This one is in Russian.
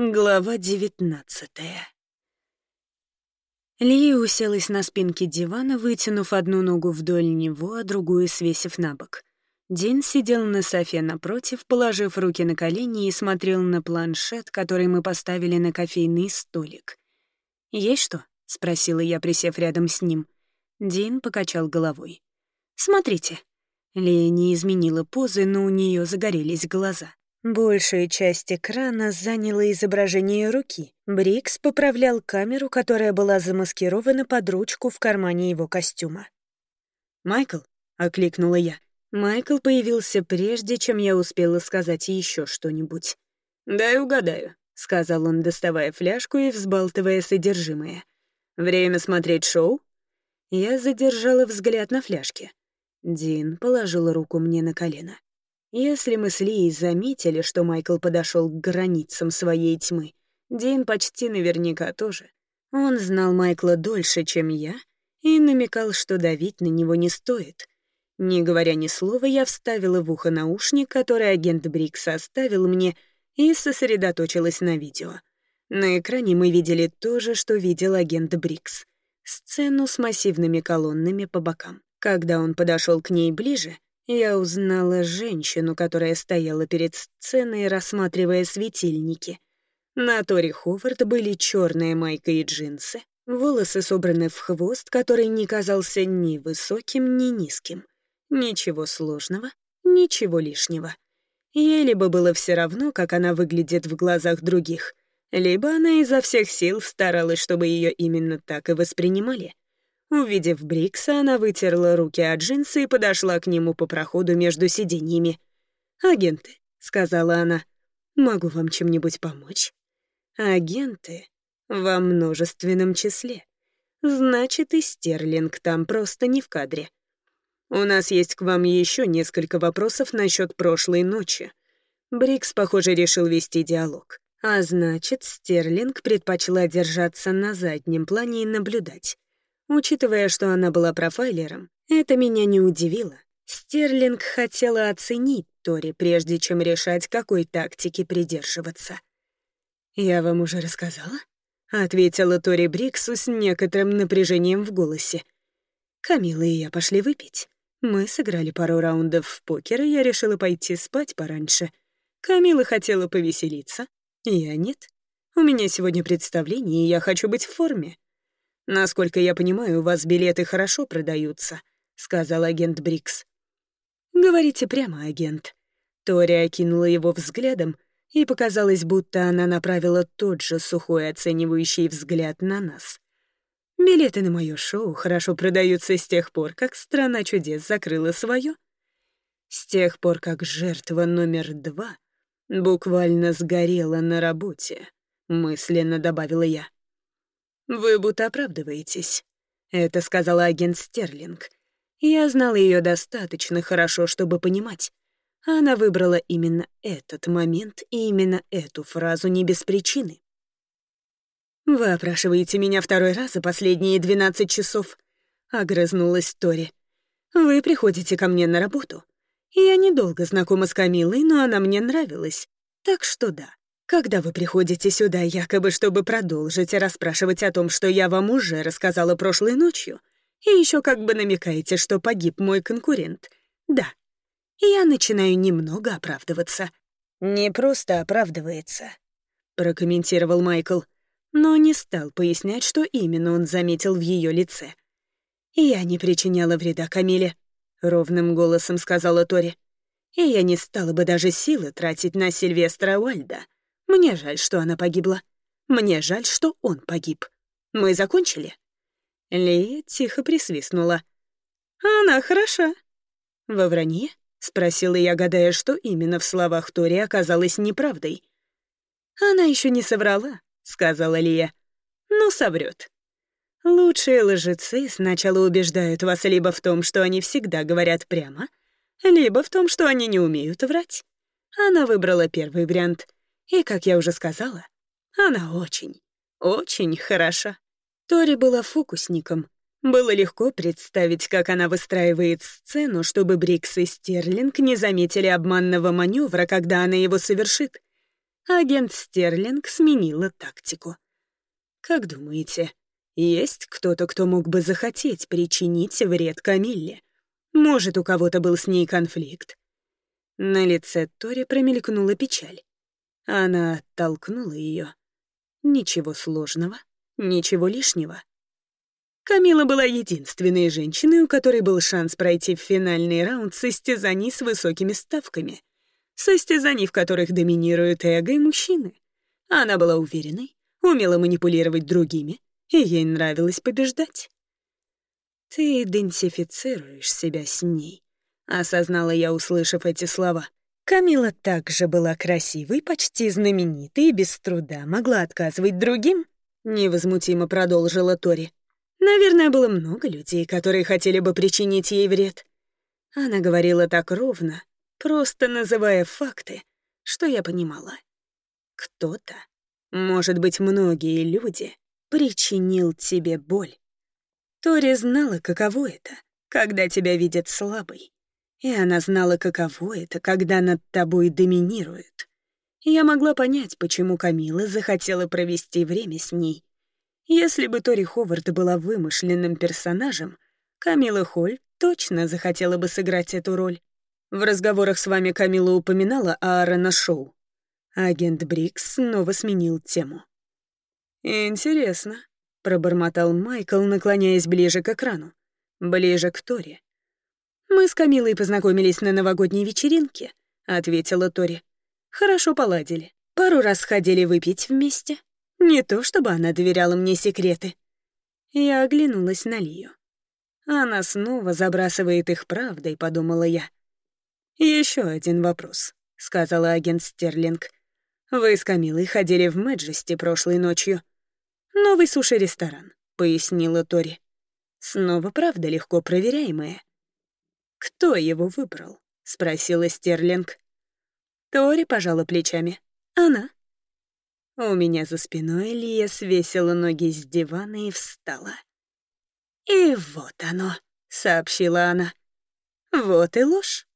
Глава девятнадцатая. Ли уселась на спинке дивана, вытянув одну ногу вдоль него, а другую свесив на бок. Дин сидел на софе напротив, положив руки на колени и смотрел на планшет, который мы поставили на кофейный столик. «Есть что?» — спросила я, присев рядом с ним. Дин покачал головой. «Смотрите». Ли не изменила позы, но у нее загорелись глаза. Большая часть экрана заняла изображение руки. Брикс поправлял камеру, которая была замаскирована под ручку в кармане его костюма. «Майкл?» — окликнула я. Майкл появился прежде, чем я успела сказать еще что-нибудь. «Дай угадаю», — сказал он, доставая фляжку и взбалтывая содержимое. «Время смотреть шоу?» Я задержала взгляд на фляжке. Дин положил руку мне на колено. Если мы с Лией заметили, что Майкл подошел к границам своей тьмы, Дин почти наверняка тоже. Он знал Майкла дольше, чем я, и намекал, что давить на него не стоит. Не говоря ни слова, я вставила в ухо наушник, который агент Брикс оставил мне, и сосредоточилась на видео. На экране мы видели то же, что видел агент Брикс. Сцену с массивными колоннами по бокам. Когда он подошел к ней ближе — я узнала женщину, которая стояла перед сценой, рассматривая светильники. На Тори Ховард были черная майка и джинсы, волосы собраны в хвост, который не казался ни высоким, ни низким. Ничего сложного, ничего лишнего. Ей либо было все равно, как она выглядит в глазах других, либо она изо всех сил старалась, чтобы ее именно так и воспринимали. Увидев Брикса, она вытерла руки от джинсы и подошла к нему по проходу между сиденьями. «Агенты», — сказала она, — «могу вам чем-нибудь помочь?» «Агенты во множественном числе. Значит, и Стерлинг там просто не в кадре. У нас есть к вам еще несколько вопросов насчет прошлой ночи». Брикс, похоже, решил вести диалог. А значит, Стерлинг предпочла держаться на заднем плане и наблюдать. Учитывая, что она была профайлером, это меня не удивило. Стерлинг хотела оценить Тори, прежде чем решать, какой тактики придерживаться. «Я вам уже рассказала?» — ответила Тори Бриксу с некоторым напряжением в голосе. «Камила и я пошли выпить. Мы сыграли пару раундов в покер, и я решила пойти спать пораньше. Камила хотела повеселиться, я нет. У меня сегодня представление, и я хочу быть в форме. «Насколько я понимаю, у вас билеты хорошо продаются», — сказал агент Брикс. «Говорите прямо, агент». Тори окинула его взглядом, и показалось, будто она направила тот же сухой оценивающий взгляд на нас. «Билеты на мое шоу хорошо продаются с тех пор, как «Страна чудес» закрыла свое. С тех пор, как жертва номер два буквально сгорела на работе», — мысленно добавила я. «Вы будто оправдываетесь», — это сказала агент Стерлинг. Я знала ее достаточно хорошо, чтобы понимать. Она выбрала именно этот момент и именно эту фразу не без причины. «Вы опрашиваете меня второй раз за последние двенадцать часов», — огрызнулась Тори. «Вы приходите ко мне на работу. Я недолго знакома с Камилой, но она мне нравилась. Так что да, когда вы приходите сюда, якобы чтобы продолжить расспрашивать о том, что я вам уже рассказала прошлой ночью, и еще как бы намекаете, что погиб мой конкурент, да, я начинаю немного оправдываться. «Не просто оправдывается», — прокомментировал Майкл, но не стал пояснять, что именно он заметил в ее лице. «Я не причиняла вреда Камиле», — ровным голосом сказала Тори. «И я не стала бы даже силы тратить на Сильвестра Уальда». Мне жаль, что она погибла. Мне жаль, что он погиб. Мы закончили?» Лея тихо присвистнула. «Она хороша». «Во вранье?» — спросила я, гадая, что именно в словах Тори оказалось неправдой. «Она еще не соврала», — сказала Лия. «Ну, соврет. Лучшие лжецы сначала убеждают вас либо в том, что они всегда говорят прямо, либо в том, что они не умеют врать. Она выбрала первый вариант — и, как я уже сказала, она очень, очень хороша. Тори была фокусником. Было легко представить, как она выстраивает сцену, чтобы Брикс и Стерлинг не заметили обманного маневра, когда она его совершит. Агент Стерлинг сменила тактику. «Как думаете, есть кто-то, кто мог бы захотеть причинить вред Камилле? Может, у кого-то был с ней конфликт?» На лице Тори промелькнула печаль. Она оттолкнула ее. Ничего сложного, ничего лишнего. Камила была единственной женщиной, у которой был шанс пройти в финальный раунд состязаний с высокими ставками. Состязаний, в которых доминируют эго и мужчины. Она была уверенной, умела манипулировать другими, и ей нравилось побеждать. «Ты идентифицируешь себя с ней», — осознала я, услышав эти слова. Камила также была красивой, почти знаменитой и без труда могла отказывать другим, невозмутимо продолжила Тори. Наверное, было много людей, которые хотели бы причинить ей вред. Она говорила так ровно, просто называя факты, что я понимала. Кто-то, может быть, многие люди, причинил тебе боль. Тори знала, каково это, когда тебя видят слабой, и она знала, каково это, когда над тобой доминируют. Я могла понять, почему Камила захотела провести время с ней. Если бы Тори Ховард была вымышленным персонажем, Камила Холь точно захотела бы сыграть эту роль. В разговорах с вами Камила упоминала Аарона Шоу. Агент Брикс снова сменил тему. «Интересно», — пробормотал Майкл, наклоняясь ближе к экрану. Ближе к Тори. «Мы с Камилой познакомились на новогодней вечеринке», — ответила Тори. «Хорошо поладили. Пару раз ходили выпить вместе. Не то чтобы она доверяла мне секреты». Я оглянулась на Лию. Она снова забрасывает их правдой, подумала я. Еще один вопрос», — сказала агент Стерлинг. «Вы с Камилой ходили в Мэджести прошлой ночью». «Новый суши-ресторан», — пояснила Тори. «Снова правда легко проверяемая. «Кто его выбрал?» — спросила Стерлинг. Тори пожала плечами. «Она». У меня за спиной Лия свесила ноги с дивана и встала. «И вот оно», — сообщила она. «Вот и ложь.